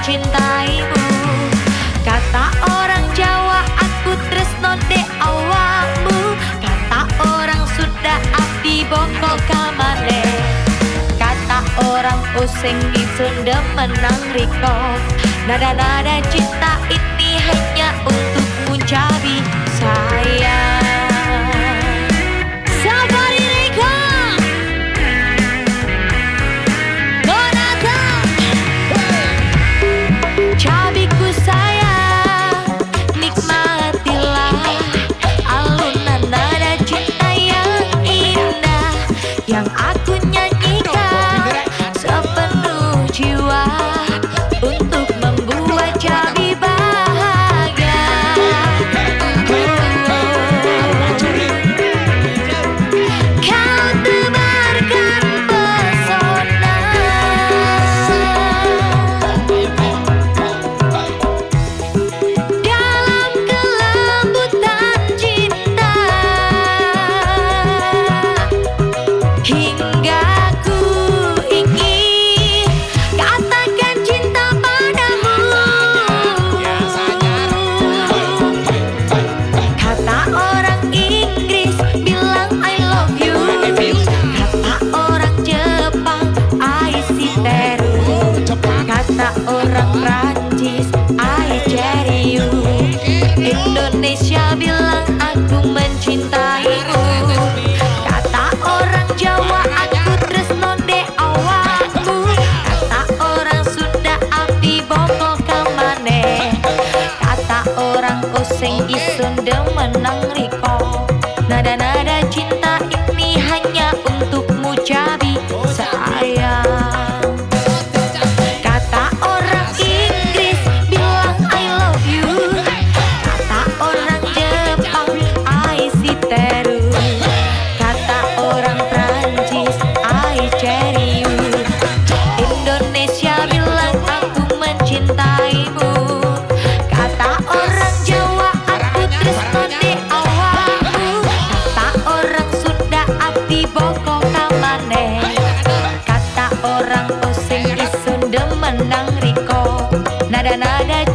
mencintaimu. Kata orang Jawa aku tresno de awakmu. Kata orang Sunda abdi bongko kamane. Kata orang Osing di Sunda menang riko Nada-nada cinta ini hanya untukmu jadi Indonesia bilang aku mencintaimu nada-nada